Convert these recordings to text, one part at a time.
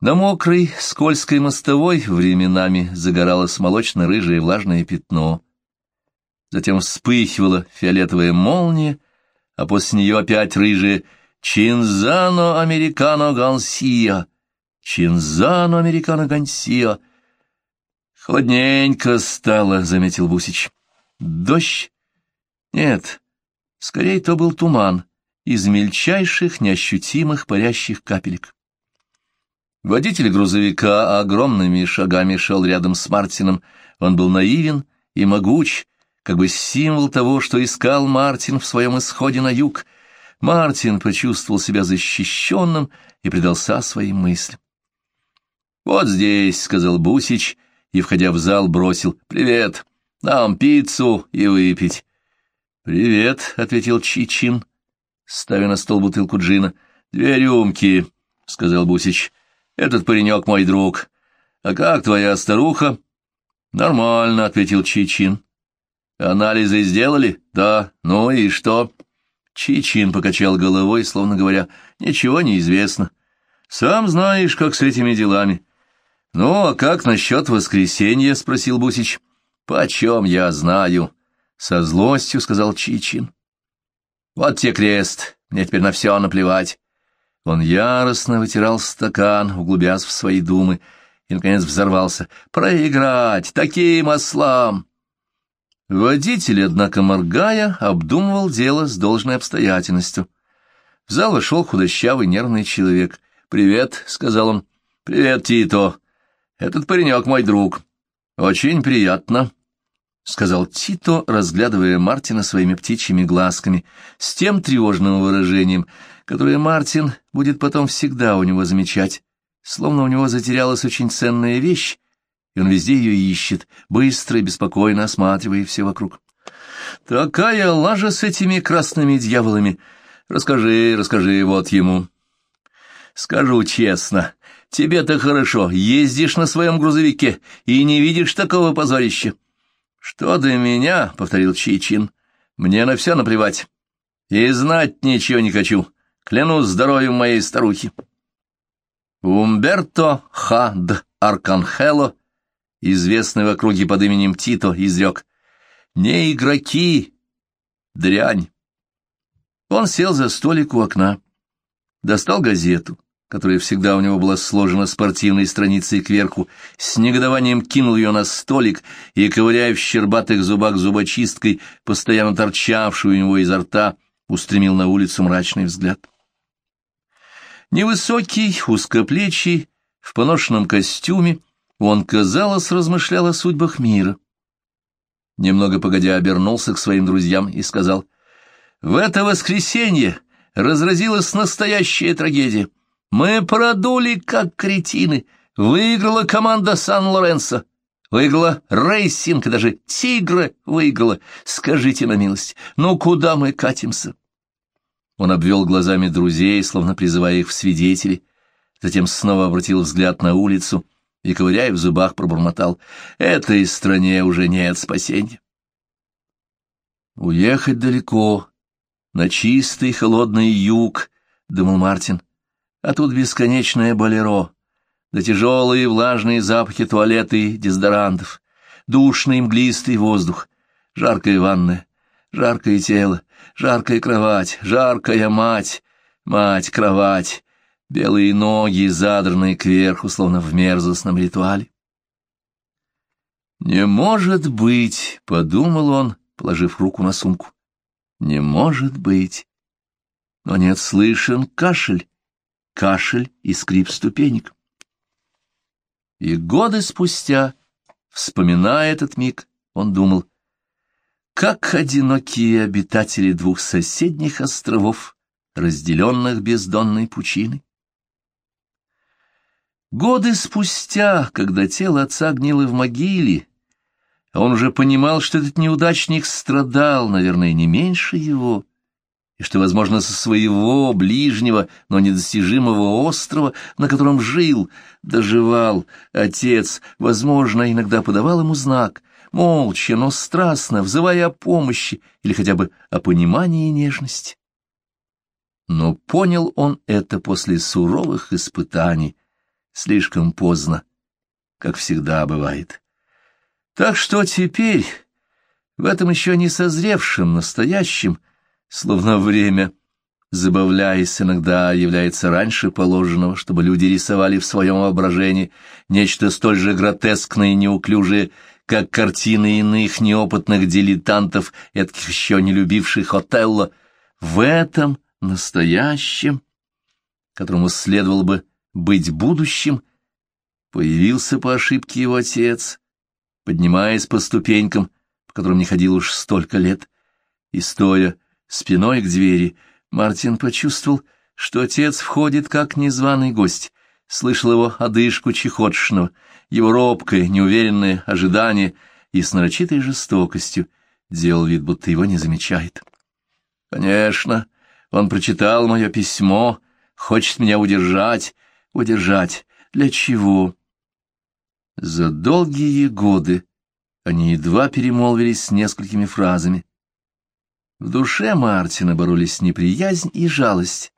На мокрой, скользкой мостовой временами загоралось молочно-рыжее влажное пятно. Затем вспыхивала фиолетовая молния, а после нее опять рыжие «Чинзано американо гансия», «Чинзано американо гансия». «Холодненько стало», — заметил Бусич. «Дождь?» «Нет, скорее то был туман из мельчайших, неощутимых парящих капелек». Водитель грузовика огромными шагами шел рядом с Мартином. Он был наивен и могуч, как бы символ того, что искал Мартин в своем исходе на юг. Мартин почувствовал себя защищенным и предался своим мыслям. «Вот здесь», — сказал Бусич, и, входя в зал, бросил «Привет, нам пиццу и выпить». «Привет», — ответил Чичин, ставя на стол бутылку джина. «Две рюмки», — сказал Бусич. «Этот паренек мой друг. А как твоя старуха?» «Нормально», — ответил Чичин. Анализы сделали? Да. Ну и что? Чичин покачал головой, словно говоря, ничего не известно. Сам знаешь, как с этими делами. Ну, а как насчет воскресенья? Спросил Бусич. Почем я знаю? Со злостью сказал Чичин. Вот тебе крест, мне теперь на все наплевать. Он яростно вытирал стакан, углубясь в свои думы, и, наконец, взорвался. «Проиграть! Таким ослам!» Водитель, однако, моргая, обдумывал дело с должной обстоятельностью. В зал вошел худощавый нервный человек. «Привет», — сказал он. «Привет, Тито. Этот паренек мой друг. Очень приятно», — сказал Тито, разглядывая Мартина своими птичьими глазками, с тем тревожным выражением, которое Мартин будет потом всегда у него замечать, словно у него затерялась очень ценная вещь, и он везде ее ищет, быстро и беспокойно осматривая все вокруг. «Такая лажа с этими красными дьяволами! Расскажи, расскажи вот ему!» «Скажу честно, тебе-то хорошо, ездишь на своем грузовике и не видишь такого позорища!» «Что до меня?» — повторил Чичин. «Мне на все наплевать. И знать ничего не хочу. Клянусь здоровьем моей старухи». Умберто Хад Арканхело известный в округе под именем Тито, изрек «Не игроки, дрянь». Он сел за столик у окна, достал газету, которая всегда у него была сложена спортивной страницей кверху, с негодованием кинул ее на столик и, ковыряя в щербатых зубах зубочисткой, постоянно торчавшую у него изо рта, устремил на улицу мрачный взгляд. Невысокий, узкоплечий, в поношенном костюме, он, казалось, размышлял о судьбах мира. Немного погодя обернулся к своим друзьям и сказал, «В это воскресенье разразилась настоящая трагедия. Мы продули, как кретины. Выиграла команда Сан-Лоренсо. Выиграла Расинг, даже Тигре выиграла. Скажите на милость, ну куда мы катимся?» Он обвел глазами друзей, словно призывая их в свидетели, затем снова обратил взгляд на улицу — и, ковыряя в зубах, пробормотал. «Этой стране уже нет спасения». «Уехать далеко, на чистый холодный юг», — думал Мартин, — «а тут бесконечное болеро, да тяжелые влажные запахи туалета и дезодорантов, душный мглистый воздух, жаркая ванная, жаркое тело, жаркая кровать, жаркая мать, мать-кровать, белые ноги, задранные кверху, словно в мерзостном ритуале. «Не может быть!» — подумал он, положив руку на сумку. «Не может быть!» Но нет слышен кашель, кашель и скрип ступенек. И годы спустя, вспоминая этот миг, он думал, как одинокие обитатели двух соседних островов, разделенных бездонной пучиной. Годы спустя, когда тело отца гнило в могиле, он уже понимал, что этот неудачник страдал, наверное, не меньше его, и что, возможно, со своего ближнего, но недостижимого острова, на котором жил, доживал отец, возможно, иногда подавал ему знак, молча, но страстно, взывая о помощи или хотя бы о понимании и нежности. Но понял он это после суровых испытаний, слишком поздно, как всегда бывает. Так что теперь, в этом еще не созревшем настоящем, словно время, забавляясь, иногда является раньше положенного, чтобы люди рисовали в своем воображении нечто столь же гротескное и неуклюжее, как картины иных неопытных дилетантов, этких еще не любивших Отелло, в этом настоящем, которому следовало бы быть будущим, появился по ошибке его отец, поднимаясь по ступенькам, по которым не ходил уж столько лет, и, стоя спиной к двери, Мартин почувствовал, что отец входит как незваный гость, слышал его одышку чехотшного, его робкое, неуверенное ожидание и с нарочитой жестокостью делал вид, будто его не замечает. Конечно, он прочитал мое письмо, хочет меня удержать. Удержать. Для чего? За долгие годы они едва перемолвились с несколькими фразами. В душе Мартина боролись неприязнь и жалость.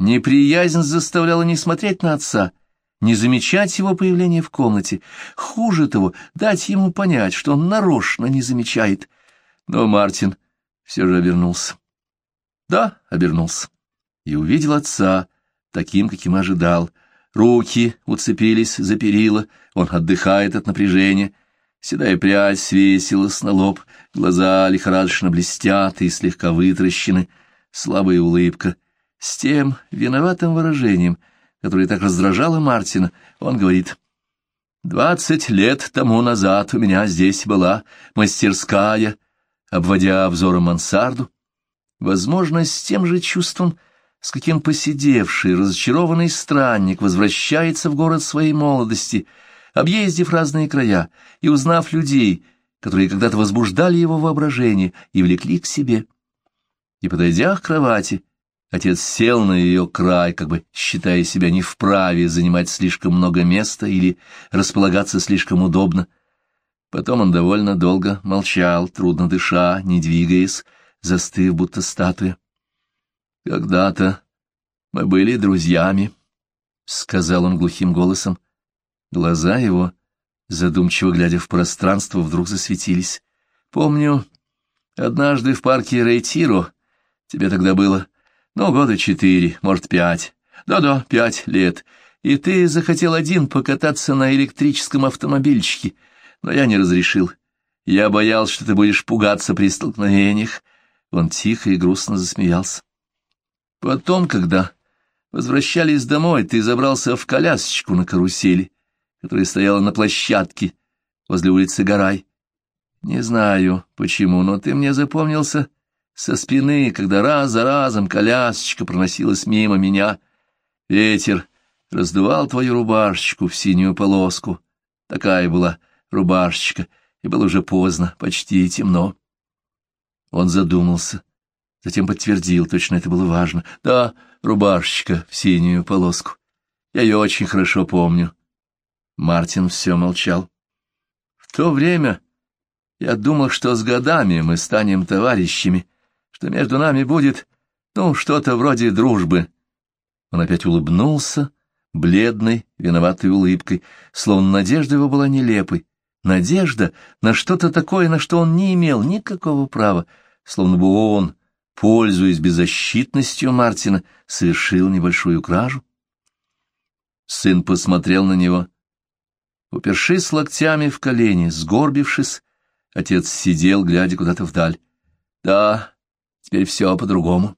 Неприязнь заставляла не смотреть на отца, не замечать его появления в комнате. Хуже того, дать ему понять, что он нарочно не замечает. Но Мартин все же обернулся. Да, обернулся. И увидел отца, таким, каким ожидал. Руки уцепились за перила, он отдыхает от напряжения. Седая прядь свесилась на лоб, глаза лихорадочно блестят и слегка вытращены, слабая улыбка. С тем виноватым выражением, которое так раздражало Мартина, он говорит, «Двадцать лет тому назад у меня здесь была мастерская», обводя взором мансарду, возможно, с тем же чувством, с каким посидевший, разочарованный странник возвращается в город своей молодости, объездив разные края и узнав людей, которые когда-то возбуждали его воображение и влекли к себе. И, подойдя к кровати, отец сел на ее край, как бы считая себя не вправе занимать слишком много места или располагаться слишком удобно. Потом он довольно долго молчал, трудно дыша, не двигаясь, застыв, будто статуя. «Когда-то мы были друзьями», — сказал он глухим голосом. Глаза его, задумчиво глядя в пространство, вдруг засветились. «Помню, однажды в парке Рейтиро, тебе тогда было, ну, года четыре, может, пять, да-да, пять лет, и ты захотел один покататься на электрическом автомобильчике, но я не разрешил. Я боялся, что ты будешь пугаться при столкновениях». Он тихо и грустно засмеялся. Потом, когда возвращались домой, ты забрался в колясочку на карусели, которая стояла на площадке возле улицы Гарай. Не знаю, почему, но ты мне запомнился со спины, когда раз за разом колясочка проносилась мимо меня. Ветер раздувал твою рубашечку в синюю полоску. Такая была рубашечка, и было уже поздно, почти темно. Он задумался Затем подтвердил, точно это было важно. Да, рубашечка в синюю полоску. Я ее очень хорошо помню. Мартин все молчал. В то время я думал, что с годами мы станем товарищами, что между нами будет, ну, что-то вроде дружбы. Он опять улыбнулся, бледной, виноватой улыбкой, словно надежда его была нелепой. Надежда на что-то такое, на что он не имел никакого права, словно бы он пользуясь беззащитностью Мартина, совершил небольшую кражу. Сын посмотрел на него. Упершись локтями в колени, сгорбившись, отец сидел, глядя куда-то вдаль. Да, теперь все по-другому.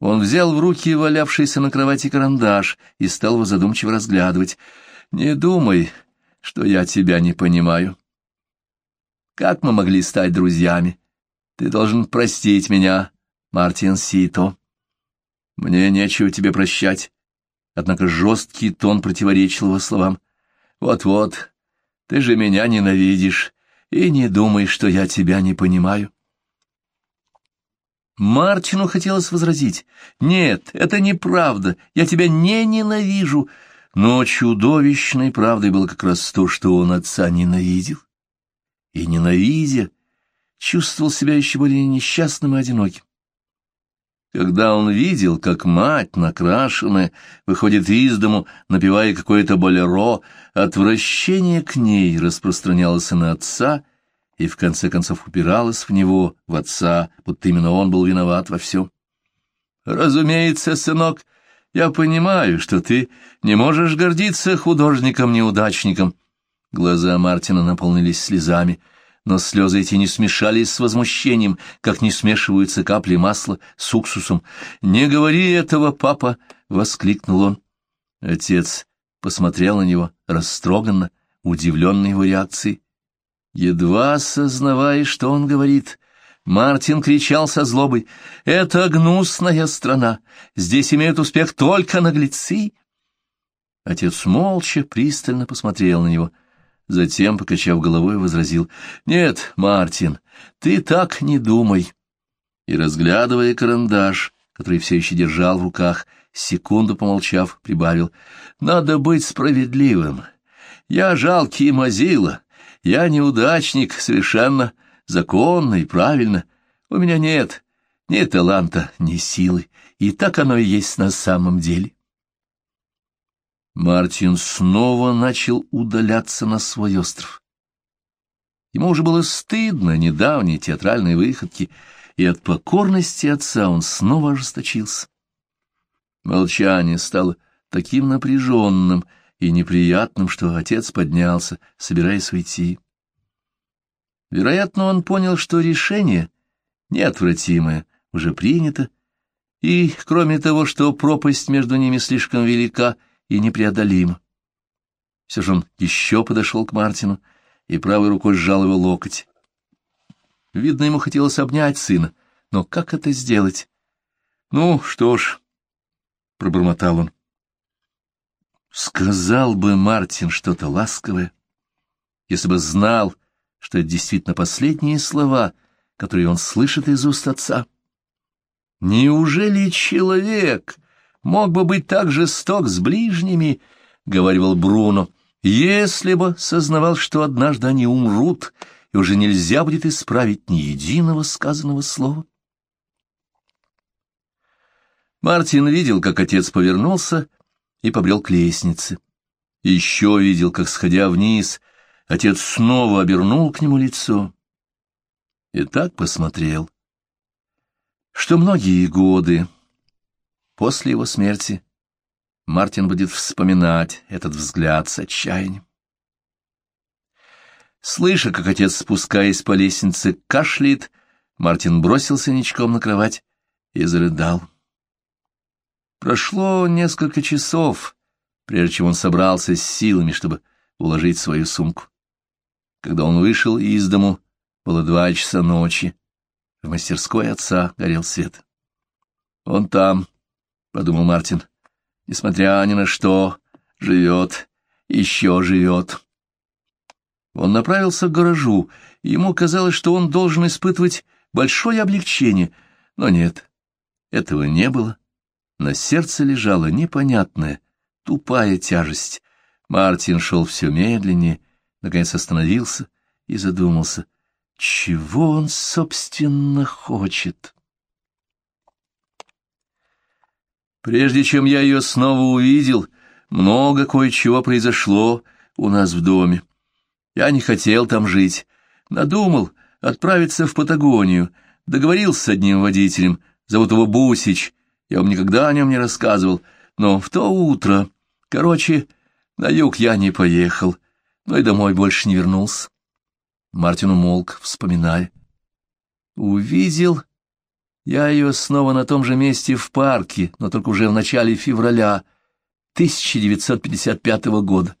Он взял в руки валявшийся на кровати карандаш и стал его задумчиво разглядывать. «Не думай, что я тебя не понимаю. Как мы могли стать друзьями? Ты должен простить меня, Мартин Сито. Мне нечего тебе прощать. Однако жесткий тон противоречил его словам. Вот-вот, ты же меня ненавидишь, и не думай, что я тебя не понимаю. Мартину хотелось возразить. «Нет, это неправда, я тебя не ненавижу». Но чудовищной правдой было как раз то, что он отца ненавидел. И ненавидя, чувствовал себя еще более несчастным и одиноким. Когда он видел, как мать, накрашенная, выходит из дому, напевая какое-то болеро, отвращение к ней распространялось на отца и в конце концов упиралось в него, в отца, будто именно он был виноват во всем. «Разумеется, сынок, я понимаю, что ты не можешь гордиться художником-неудачником». Глаза Мартина наполнились слезами — но слезы эти не смешались с возмущением, как не смешиваются капли масла с уксусом. «Не говори этого, папа!» — воскликнул он. Отец посмотрел на него растроганно, удивленный его реакцией. Едва осознавая, что он говорит, Мартин кричал со злобой. «Это гнусная страна! Здесь имеют успех только наглецы!» Отец молча, пристально посмотрел на него — Затем, покачав головой, возразил, «Нет, Мартин, ты так не думай». И, разглядывая карандаш, который все еще держал в руках, секунду помолчав, прибавил, «Надо быть справедливым. Я жалкий мазила, я неудачник, совершенно законно и правильно. У меня нет ни таланта, ни силы, и так оно и есть на самом деле». Мартин снова начал удаляться на свой остров. Ему уже было стыдно недавней театральной выходки, и от покорности отца он снова ожесточился. Молчание стало таким напряженным и неприятным, что отец поднялся, собираясь уйти. Вероятно, он понял, что решение, неотвратимое, уже принято, и, кроме того, что пропасть между ними слишком велика, — и непреодолимо. Все же он еще подошел к Мартину и правой рукой сжал его локоть. Видно, ему хотелось обнять сына, но как это сделать? Ну, что ж, — пробормотал он. Сказал бы Мартин что-то ласковое, если бы знал, что это действительно последние слова, которые он слышит из уст отца. Неужели человек, мог бы быть так жесток с ближними, — говорил Бруно, — если бы сознавал, что однажды они умрут, и уже нельзя будет исправить ни единого сказанного слова. Мартин видел, как отец повернулся и побрел к лестнице. Еще видел, как, сходя вниз, отец снова обернул к нему лицо. И так посмотрел, что многие годы После его смерти Мартин будет вспоминать этот взгляд с отчаянием. Слыша, как отец, спускаясь по лестнице, кашляет, Мартин бросился ничком на кровать и зарыдал. Прошло несколько часов, прежде чем он собрался с силами, чтобы уложить свою сумку. Когда он вышел из дому, было два часа ночи. В мастерской отца горел свет. Он там, подумал Мартин. Несмотря ни на что, живет, еще живет. Он направился к гаражу, и ему казалось, что он должен испытывать большое облегчение, но нет, этого не было. На сердце лежала непонятная, тупая тяжесть. Мартин шел все медленнее, наконец остановился и задумался, чего он, собственно, хочет. Прежде чем я ее снова увидел, много кое-чего произошло у нас в доме. Я не хотел там жить, надумал отправиться в Патагонию, договорился с одним водителем, зовут его Бусич, я вам никогда о нем не рассказывал, но в то утро, короче, на юг я не поехал, но и домой больше не вернулся. Мартин умолк, вспоминая. Увидел я ее снова на том же месте в парке, но только уже в начале февраля 1955 года.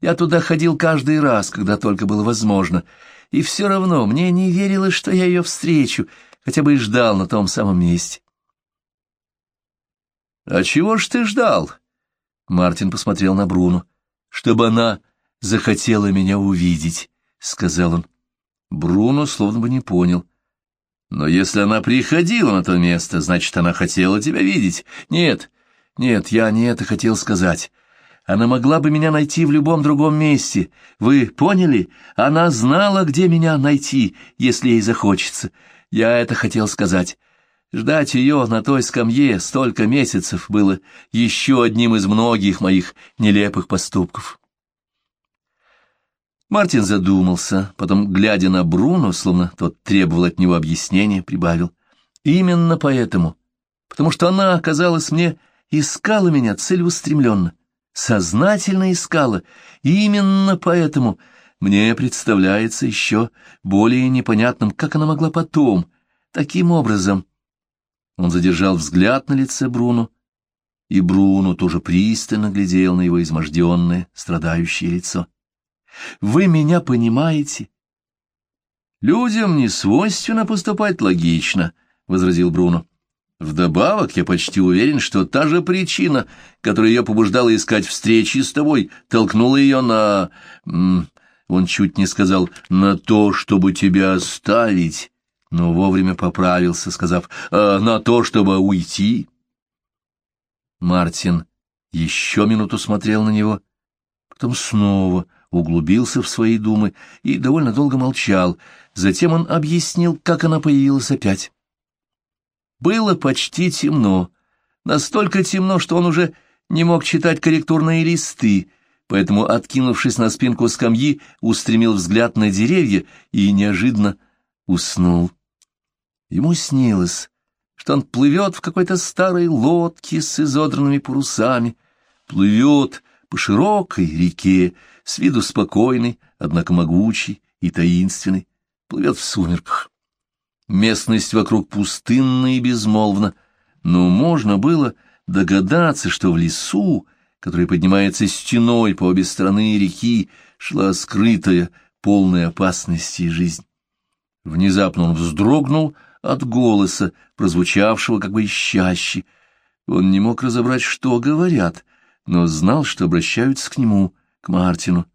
Я туда ходил каждый раз, когда только было возможно, и все равно мне не верилось, что я ее встречу, хотя бы и ждал на том самом месте. «А чего ж ты ждал?» Мартин посмотрел на Бруну. «Чтобы она захотела меня увидеть», — сказал он. Бруно словно бы не понял. Но если она приходила на то место, значит, она хотела тебя видеть. Нет, нет, я не это хотел сказать. Она могла бы меня найти в любом другом месте. Вы поняли? Она знала, где меня найти, если ей захочется. Я это хотел сказать. Ждать ее на той скамье столько месяцев было еще одним из многих моих нелепых поступков. Мартин задумался, потом, глядя на Бруно, словно тот требовал от него объяснения, прибавил. «Именно поэтому, потому что она, оказалась мне, искала меня целеустремленно, сознательно искала, и именно поэтому мне представляется еще более непонятным, как она могла потом, таким образом...» Он задержал взгляд на лице Бруно, и Бруно тоже пристально глядел на его изможденное, страдающее лицо. Вы меня понимаете? Людям не свойственно поступать логично, — возразил Бруно. Вдобавок, я почти уверен, что та же причина, которая ее побуждала искать встречи с тобой, толкнула ее на... Он чуть не сказал «на то, чтобы тебя оставить», но вовремя поправился, сказав «А, «на то, чтобы уйти». Мартин еще минуту смотрел на него, потом снова углубился в свои думы и довольно долго молчал. Затем он объяснил, как она появилась опять. Было почти темно, настолько темно, что он уже не мог читать корректурные листы, поэтому, откинувшись на спинку скамьи, устремил взгляд на деревья и неожиданно уснул. Ему снилось, что он плывет в какой-то старой лодке с изодранными парусами, плывет по широкой реке, с виду спокойный, однако могучий и таинственный, плывет в сумерках. Местность вокруг пустынна и безмолвна, но можно было догадаться, что в лесу, который поднимается стеной по обе стороны реки, шла скрытая, полная опасности жизнь. Внезапно он вздрогнул от голоса, прозвучавшего как бы ищаще. Он не мог разобрать, что говорят, но знал, что обращаются к нему, к Мартину.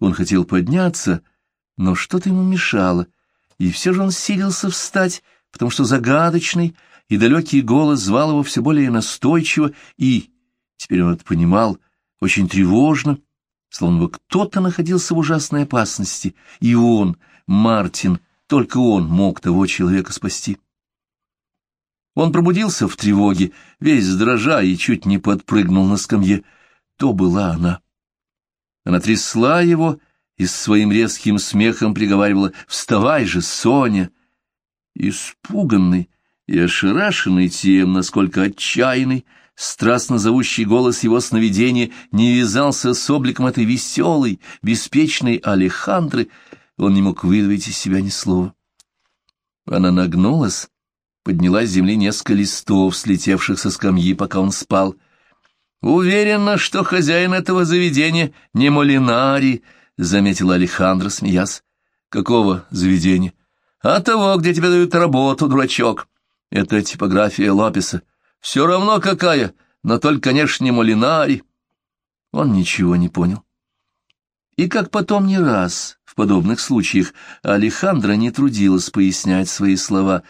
Он хотел подняться, но что-то ему мешало, и все же он силился встать, потому что загадочный и далекий голос звал его все более настойчиво, и, теперь он это понимал, очень тревожно, словно бы кто-то находился в ужасной опасности, и он, Мартин, только он мог того человека спасти. Он пробудился в тревоге, весь дрожа и чуть не подпрыгнул на скамье. То была она. Она трясла его и с своим резким смехом приговаривала «Вставай же, Соня!» Испуганный и ошарашенный тем, насколько отчаянный, страстно зовущий голос его сновидения не вязался с обликом этой веселой, беспечной Алехандры, он не мог выдавить из себя ни слова. Она нагнулась, подняла с земли несколько листов, слетевших со скамьи, пока он спал — Уверена, что хозяин этого заведения не Молинари, — заметила Алехандро, смеясь. — Какого заведения? — А того, где тебе дают работу, дурачок. Это типография Лопеса. Все равно какая, но только, конечно, не Молинари. Он ничего не понял. И как потом не раз подобных случаях Алехандро не трудилась пояснять свои слова.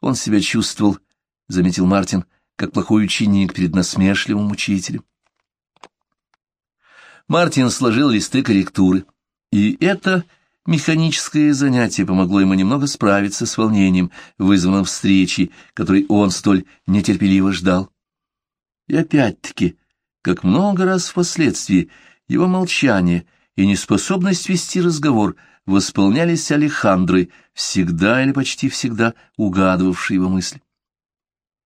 Он себя чувствовал, — заметил Мартин, — как плохой ученик перед насмешливым учителем. Мартин сложил листы корректуры, и это механическое занятие помогло ему немного справиться с волнением, вызванным встречей, которой он столь нетерпеливо ждал. И опять-таки, как много раз впоследствии, его молчание и неспособность вести разговор восполнялись Алехандрой, всегда или почти всегда угадывавшей его мысли.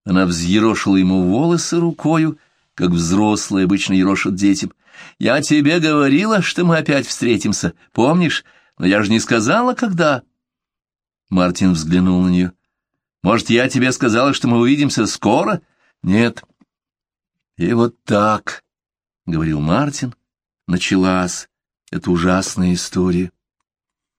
Она взъерошила ему волосы рукою, как взрослые обычно ерошат детям. «Я тебе говорила, что мы опять встретимся, помнишь? Но я же не сказала, когда». Мартин взглянул на нее. «Может, я тебе сказала, что мы увидимся скоро?» «Нет». «И вот так», — говорил Мартин, — началась эта ужасная история.